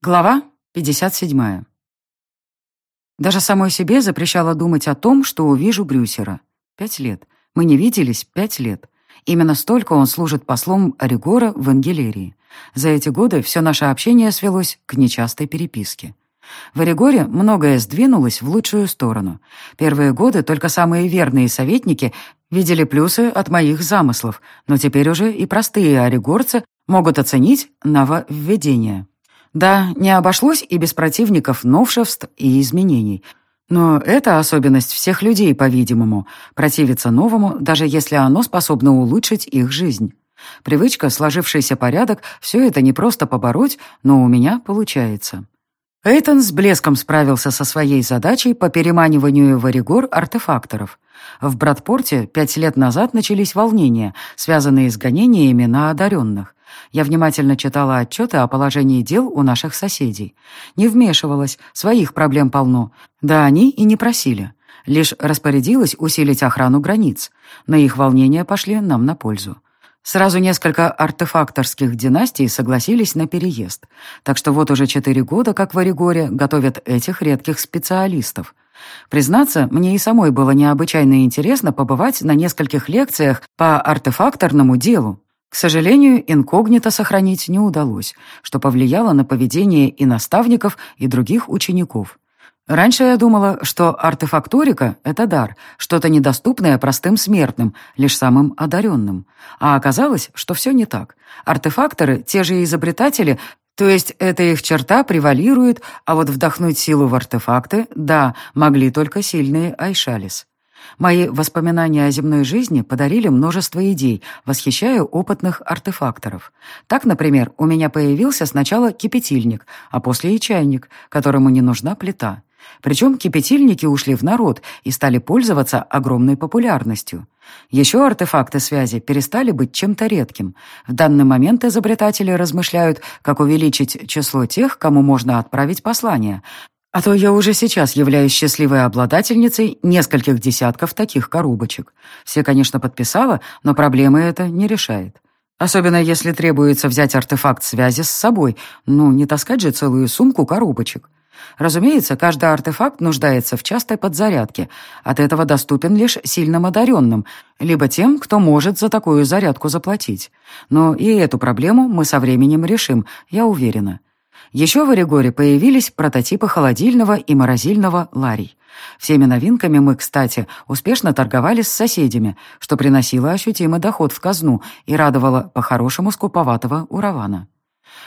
Глава 57. Даже самой себе запрещала думать о том, что увижу Брюсера. Пять лет. Мы не виделись пять лет. Именно столько он служит послом Оригора в Ангелерии. За эти годы все наше общение свелось к нечастой переписке. В Оригоре многое сдвинулось в лучшую сторону. Первые годы только самые верные советники видели плюсы от моих замыслов, но теперь уже и простые оригорцы могут оценить нововведения. Да, не обошлось и без противников новшеств и изменений. Но это особенность всех людей, по-видимому, противиться новому, даже если оно способно улучшить их жизнь. Привычка, сложившийся порядок, все это не просто побороть, но у меня получается. Эйтон с блеском справился со своей задачей по переманиванию в Оригор артефакторов. В Братпорте пять лет назад начались волнения, связанные с гонениями на одаренных. Я внимательно читала отчеты о положении дел у наших соседей. Не вмешивалась, своих проблем полно. Да они и не просили. Лишь распорядилась усилить охрану границ. Но их волнения пошли нам на пользу. Сразу несколько артефакторских династий согласились на переезд. Так что вот уже четыре года, как в Оригоре, готовят этих редких специалистов. Признаться, мне и самой было необычайно интересно побывать на нескольких лекциях по артефакторному делу. К сожалению, инкогнито сохранить не удалось, что повлияло на поведение и наставников, и других учеников. Раньше я думала, что артефакторика — это дар, что-то недоступное простым смертным, лишь самым одаренным. А оказалось, что все не так. Артефакторы — те же изобретатели, то есть эта их черта превалирует, а вот вдохнуть силу в артефакты, да, могли только сильные Айшалис. Мои воспоминания о земной жизни подарили множество идей, восхищая опытных артефакторов. Так, например, у меня появился сначала кипятильник, а после и чайник, которому не нужна плита. Причем кипятильники ушли в народ и стали пользоваться огромной популярностью. Еще артефакты связи перестали быть чем-то редким. В данный момент изобретатели размышляют, как увеличить число тех, кому можно отправить послание, а то я уже сейчас являюсь счастливой обладательницей нескольких десятков таких коробочек. Все, конечно, подписала, но проблемы это не решает. Особенно если требуется взять артефакт связи с собой, ну, не таскать же целую сумку коробочек. Разумеется, каждый артефакт нуждается в частой подзарядке. От этого доступен лишь сильным одаренным, либо тем, кто может за такую зарядку заплатить. Но и эту проблему мы со временем решим, я уверена. Еще в Орегоре появились прототипы холодильного и морозильного ларий. Всеми новинками мы, кстати, успешно торговали с соседями, что приносило ощутимый доход в казну и радовало по-хорошему скуповатого уравана.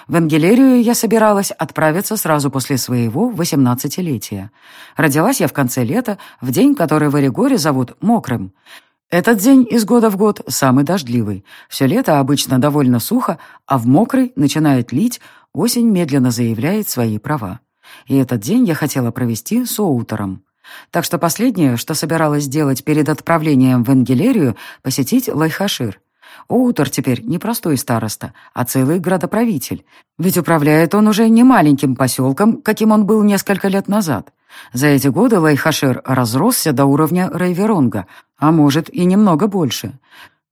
В Ангелерию я собиралась отправиться сразу после своего восемнадцатилетия. Родилась я в конце лета, в день, который в Орегоре зовут Мокрым. Этот день из года в год самый дождливый. Все лето обычно довольно сухо, а в мокрый начинает лить, осень медленно заявляет свои права. И этот день я хотела провести с Оутером. Так что последнее, что собиралась сделать перед отправлением в Энгелерию, посетить Лайхашир. Оутер теперь не простой староста, а целый градоправитель. Ведь управляет он уже не маленьким поселком, каким он был несколько лет назад. За эти годы Лайхашир разросся до уровня Рейверонга, а может и немного больше.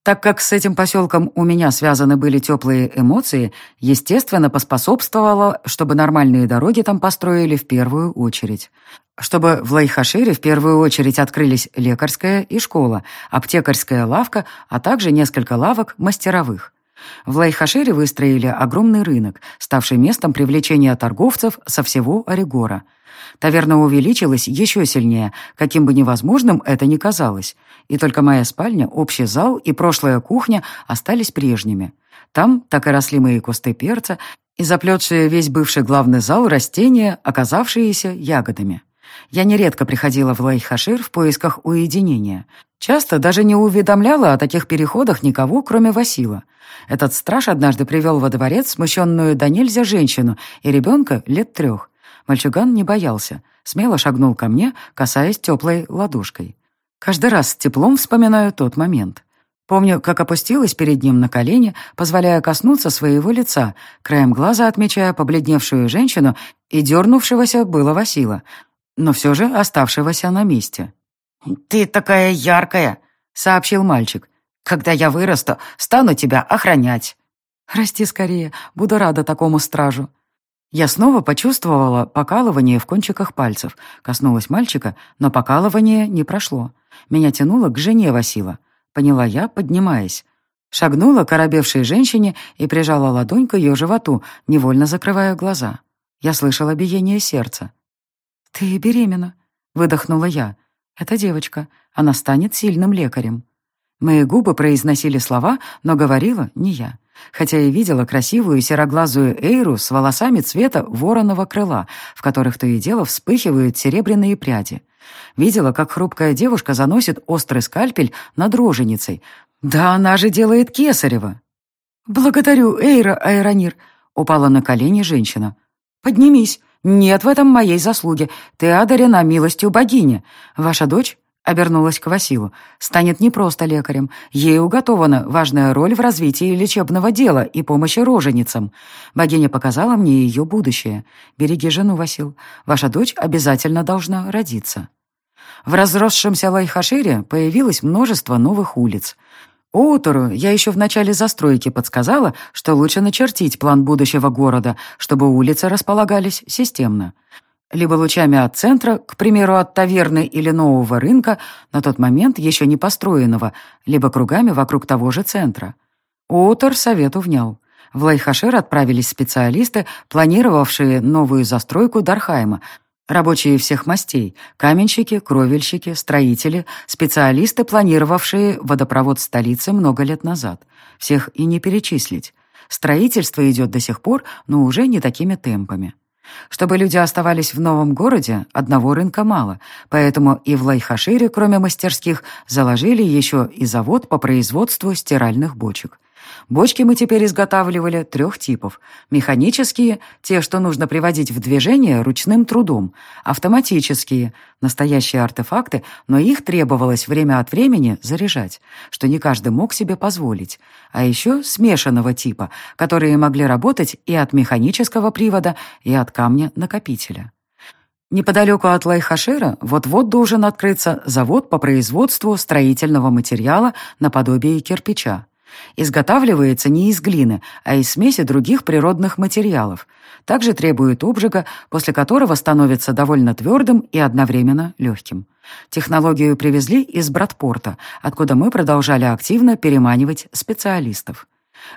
Так как с этим поселком у меня связаны были теплые эмоции, естественно, поспособствовало, чтобы нормальные дороги там построили в первую очередь. Чтобы в Лайхашире в первую очередь открылись лекарская и школа, аптекарская лавка, а также несколько лавок мастеровых. В Лайхашире выстроили огромный рынок, ставший местом привлечения торговцев со всего Орегора – Таверна увеличилась еще сильнее, каким бы невозможным это ни казалось. И только моя спальня, общий зал и прошлая кухня остались прежними. Там так и росли мои кусты перца и заплетшие весь бывший главный зал растения, оказавшиеся ягодами. Я нередко приходила в Лайхашир в поисках уединения. Часто даже не уведомляла о таких переходах никого, кроме Васила. Этот страж однажды привел во дворец смущенную до нельзя женщину и ребенка лет трех. Мальчуган не боялся, смело шагнул ко мне, касаясь теплой ладошкой. Каждый раз с теплом вспоминаю тот момент. Помню, как опустилась перед ним на колени, позволяя коснуться своего лица, краем глаза отмечая побледневшую женщину и дернувшегося было Васила, но все же оставшегося на месте. «Ты такая яркая», — сообщил мальчик. «Когда я вырасту, стану тебя охранять». «Расти скорее, буду рада такому стражу», Я снова почувствовала покалывание в кончиках пальцев, коснулась мальчика, но покалывание не прошло. Меня тянуло к жене Васила. Поняла я, поднимаясь. Шагнула к оробевшей женщине и прижала ладонь к ее животу, невольно закрывая глаза. Я слышала биение сердца. «Ты беременна», — выдохнула я. «Это девочка. Она станет сильным лекарем». Мои губы произносили слова, но говорила не я хотя и видела красивую сероглазую Эйру с волосами цвета вороного крыла, в которых то и дело вспыхивают серебряные пряди. Видела, как хрупкая девушка заносит острый скальпель над роженицей. Да она же делает кесарево. «Благодарю, Эйра Айронир», — упала на колени женщина. «Поднимись. Нет в этом моей заслуги. Ты одарена милостью богини. Ваша дочь обернулась к Василу, станет не просто лекарем. Ей уготована важная роль в развитии лечебного дела и помощи роженицам. Богиня показала мне ее будущее. Береги жену, Васил. Ваша дочь обязательно должна родиться. В разросшемся Лайхашире появилось множество новых улиц. Оутору я еще в начале застройки подсказала, что лучше начертить план будущего города, чтобы улицы располагались системно либо лучами от центра, к примеру, от таверны или нового рынка, на тот момент еще не построенного, либо кругами вокруг того же центра. Уотер совету внял. В Лайхашир отправились специалисты, планировавшие новую застройку Дархайма, рабочие всех мастей, каменщики, кровельщики, строители, специалисты, планировавшие водопровод столицы много лет назад. Всех и не перечислить. Строительство идет до сих пор, но уже не такими темпами. Чтобы люди оставались в новом городе, одного рынка мало, поэтому и в Лайхашире, кроме мастерских, заложили еще и завод по производству стиральных бочек. Бочки мы теперь изготавливали трех типов. Механические, те, что нужно приводить в движение ручным трудом. Автоматические, настоящие артефакты, но их требовалось время от времени заряжать, что не каждый мог себе позволить. А еще смешанного типа, которые могли работать и от механического привода, и от камня-накопителя. Неподалеку от Лайхашира вот-вот должен открыться завод по производству строительного материала наподобие кирпича. Изготавливается не из глины, а из смеси других природных материалов. Также требует обжига, после которого становится довольно твердым и одновременно легким. Технологию привезли из Братпорта, откуда мы продолжали активно переманивать специалистов.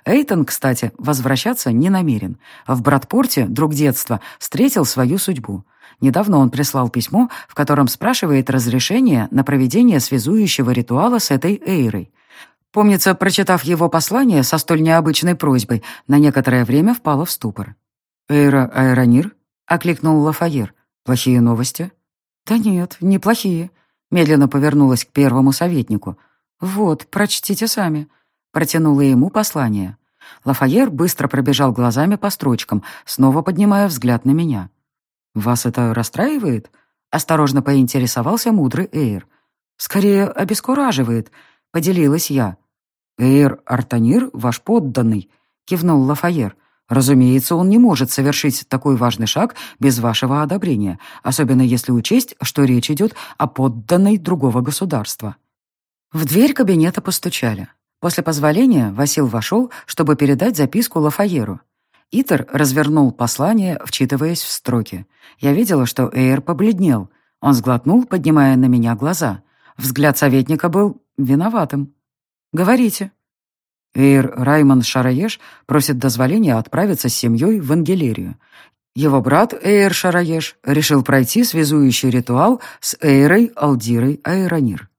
Эйтон, кстати, возвращаться не намерен. В Братпорте друг детства встретил свою судьбу. Недавно он прислал письмо, в котором спрашивает разрешение на проведение связующего ритуала с этой Эйрой. Помнится, прочитав его послание со столь необычной просьбой, на некоторое время впала в ступор. «Эйра Аэронир?» — окликнул Лафайер. «Плохие новости?» «Да нет, неплохие», — медленно повернулась к первому советнику. «Вот, прочтите сами», — протянула ему послание. Лафайер быстро пробежал глазами по строчкам, снова поднимая взгляд на меня. «Вас это расстраивает?» — осторожно поинтересовался мудрый Эйр. «Скорее, обескураживает», — поделилась я. «Эйр Артанир — ваш подданный», — кивнул Лафайер. «Разумеется, он не может совершить такой важный шаг без вашего одобрения, особенно если учесть, что речь идет о подданной другого государства». В дверь кабинета постучали. После позволения Васил вошел, чтобы передать записку Лафайеру. Итер развернул послание, вчитываясь в строки. Я видела, что Эйр побледнел. Он сглотнул, поднимая на меня глаза. Взгляд советника был виноватым. «Говорите». Эйр Раймон Шараеш просит дозволения отправиться с семьей в Ангелерию. Его брат Эйр Шараеш решил пройти связующий ритуал с Эйрой Алдирой Айронир.